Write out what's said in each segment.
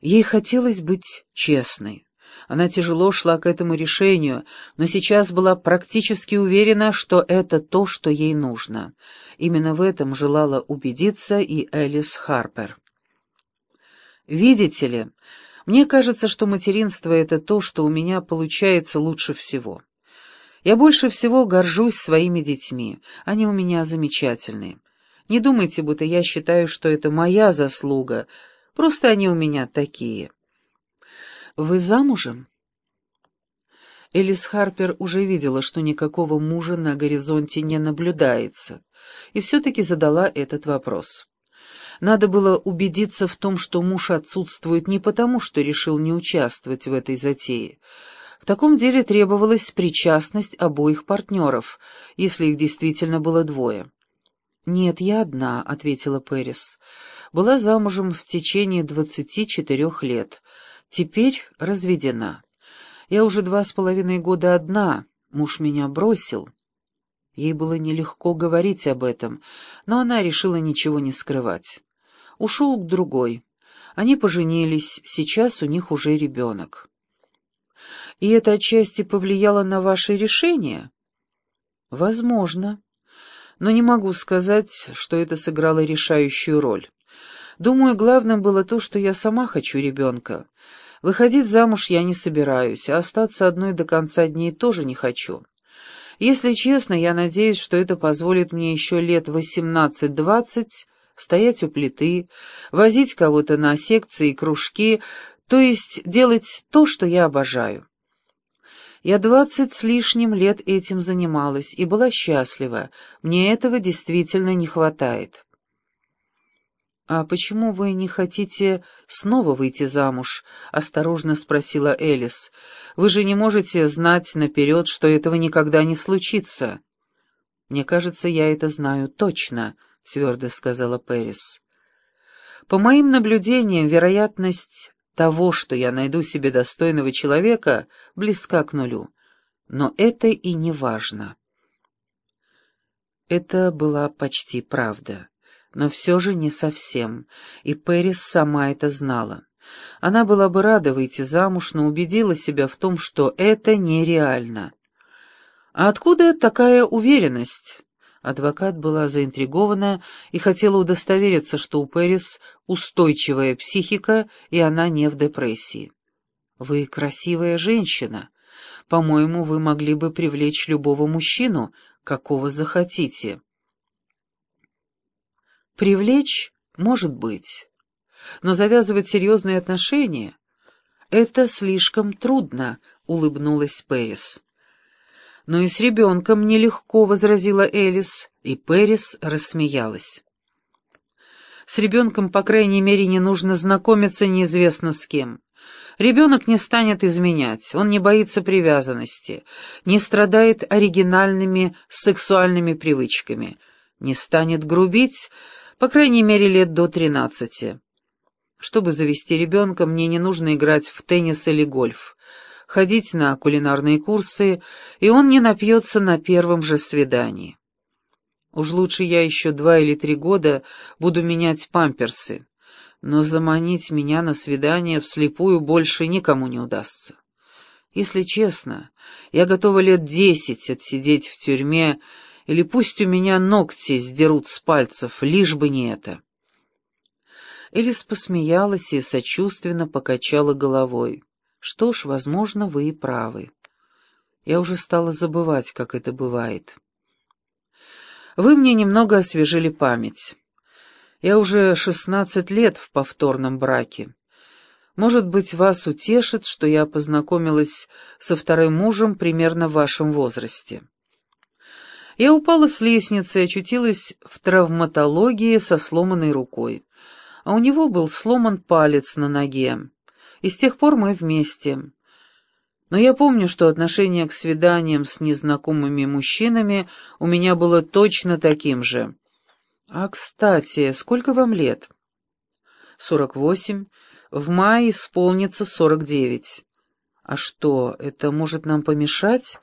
Ей хотелось быть честной. Она тяжело шла к этому решению, но сейчас была практически уверена, что это то, что ей нужно. Именно в этом желала убедиться и Элис Харпер. «Видите ли, мне кажется, что материнство — это то, что у меня получается лучше всего. Я больше всего горжусь своими детьми, они у меня замечательные. Не думайте, будто я считаю, что это моя заслуга, просто они у меня такие». «Вы замужем?» Элис Харпер уже видела, что никакого мужа на горизонте не наблюдается, и все-таки задала этот вопрос. Надо было убедиться в том, что муж отсутствует не потому, что решил не участвовать в этой затее. В таком деле требовалась причастность обоих партнеров, если их действительно было двое. «Нет, я одна», — ответила Пэрис. «Была замужем в течение двадцати четырех лет». Теперь разведена. Я уже два с половиной года одна, муж меня бросил. Ей было нелегко говорить об этом, но она решила ничего не скрывать. Ушел к другой. Они поженились, сейчас у них уже ребенок. И это отчасти повлияло на ваше решение? Возможно. Но не могу сказать, что это сыграло решающую роль. Думаю, главным было то, что я сама хочу ребенка. Выходить замуж я не собираюсь, а остаться одной до конца дней тоже не хочу. Если честно, я надеюсь, что это позволит мне еще лет восемнадцать-двадцать стоять у плиты, возить кого-то на секции и кружки, то есть делать то, что я обожаю. Я двадцать с лишним лет этим занималась и была счастлива, мне этого действительно не хватает. «А почему вы не хотите снова выйти замуж?» — осторожно спросила Элис. «Вы же не можете знать наперед, что этого никогда не случится». «Мне кажется, я это знаю точно», — твердо сказала Пэрис. «По моим наблюдениям, вероятность того, что я найду себе достойного человека, близка к нулю. Но это и не важно». Это была почти правда но все же не совсем, и Пэрис сама это знала. Она была бы рада выйти замуж, но убедила себя в том, что это нереально. «А откуда такая уверенность?» Адвокат была заинтригована и хотела удостовериться, что у Пэрис устойчивая психика, и она не в депрессии. «Вы красивая женщина. По-моему, вы могли бы привлечь любого мужчину, какого захотите». Привлечь может быть, но завязывать серьезные отношения — это слишком трудно, — улыбнулась Пэрис. «Но и с ребенком нелегко», — возразила Элис, и Пэрис рассмеялась. «С ребенком, по крайней мере, не нужно знакомиться неизвестно с кем. Ребенок не станет изменять, он не боится привязанности, не страдает оригинальными сексуальными привычками, не станет грубить, по крайней мере, лет до тринадцати. Чтобы завести ребенка, мне не нужно играть в теннис или гольф, ходить на кулинарные курсы, и он не напьется на первом же свидании. Уж лучше я еще два или три года буду менять памперсы, но заманить меня на свидание вслепую больше никому не удастся. Если честно, я готова лет десять отсидеть в тюрьме, или пусть у меня ногти сдерут с пальцев, лишь бы не это. Элис посмеялась и сочувственно покачала головой. Что ж, возможно, вы и правы. Я уже стала забывать, как это бывает. Вы мне немного освежили память. Я уже шестнадцать лет в повторном браке. Может быть, вас утешит, что я познакомилась со вторым мужем примерно в вашем возрасте. Я упала с лестницы и очутилась в травматологии со сломанной рукой. А у него был сломан палец на ноге. И с тех пор мы вместе. Но я помню, что отношение к свиданиям с незнакомыми мужчинами у меня было точно таким же. А, кстати, сколько вам лет? Сорок восемь. В мае исполнится сорок девять. А что, это может нам помешать?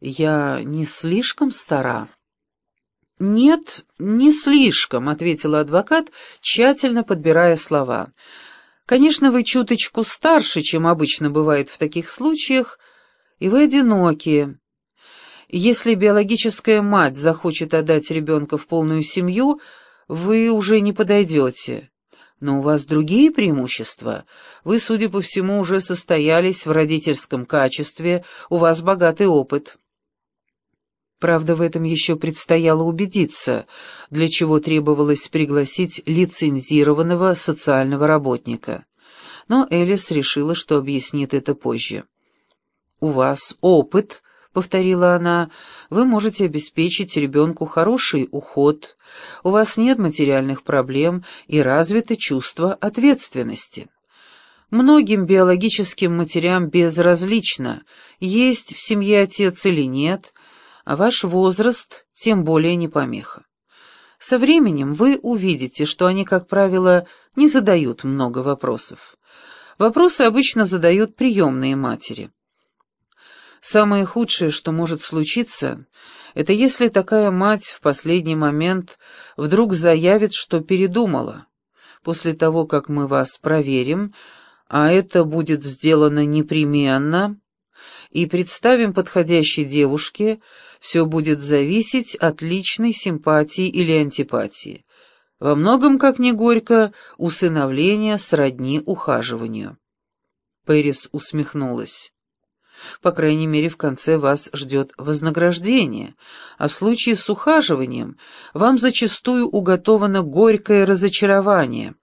«Я не слишком стара?» «Нет, не слишком», — ответила адвокат, тщательно подбирая слова. Конечно, вы чуточку старше, чем обычно бывает в таких случаях, и вы одиноки. Если биологическая мать захочет отдать ребенка в полную семью, вы уже не подойдете. Но у вас другие преимущества. Вы, судя по всему, уже состоялись в родительском качестве, у вас богатый опыт. Правда, в этом еще предстояло убедиться, для чего требовалось пригласить лицензированного социального работника. Но Элис решила, что объяснит это позже. «У вас опыт», — повторила она, — «вы можете обеспечить ребенку хороший уход, у вас нет материальных проблем и развито чувство ответственности». Многим биологическим матерям безразлично, есть в семье отец или нет, а ваш возраст тем более не помеха. Со временем вы увидите, что они, как правило, не задают много вопросов. Вопросы обычно задают приемные матери. Самое худшее, что может случиться, это если такая мать в последний момент вдруг заявит, что передумала. После того, как мы вас проверим, а это будет сделано непременно, и представим подходящей девушке, все будет зависеть от личной симпатии или антипатии. Во многом, как ни горько, усыновление сродни ухаживанию. Пэрис усмехнулась. По крайней мере, в конце вас ждет вознаграждение, а в случае с ухаживанием вам зачастую уготовано горькое разочарование.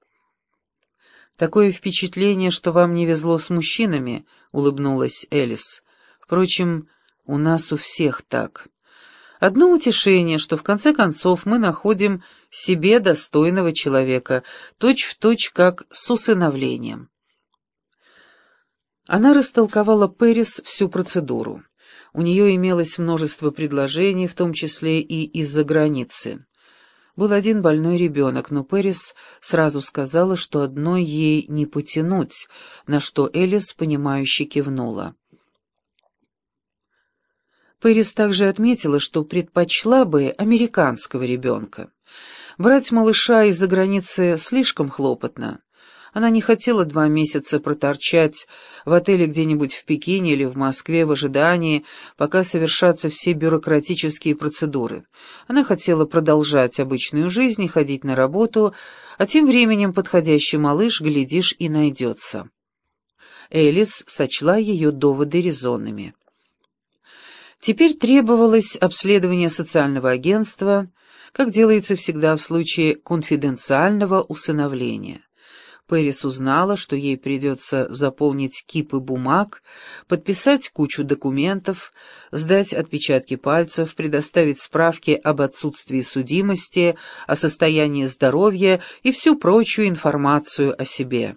Такое впечатление, что вам не везло с мужчинами, — улыбнулась Элис. Впрочем, у нас у всех так. Одно утешение, что в конце концов мы находим себе достойного человека, точь-в-точь точь как с усыновлением. Она растолковала Пэрис всю процедуру. У нее имелось множество предложений, в том числе и из-за границы. Был один больной ребенок, но Пэрис сразу сказала, что одной ей не потянуть, на что Элис, понимающе кивнула. Пэрис также отметила, что предпочла бы американского ребенка. Брать малыша из-за границы слишком хлопотно. Она не хотела два месяца проторчать в отеле где-нибудь в Пекине или в Москве в ожидании, пока совершатся все бюрократические процедуры. Она хотела продолжать обычную жизнь и ходить на работу, а тем временем подходящий малыш, глядишь, и найдется. Элис сочла ее доводы резонными. Теперь требовалось обследование социального агентства, как делается всегда в случае конфиденциального усыновления. Пэрис узнала, что ей придется заполнить кипы бумаг, подписать кучу документов, сдать отпечатки пальцев, предоставить справки об отсутствии судимости, о состоянии здоровья и всю прочую информацию о себе.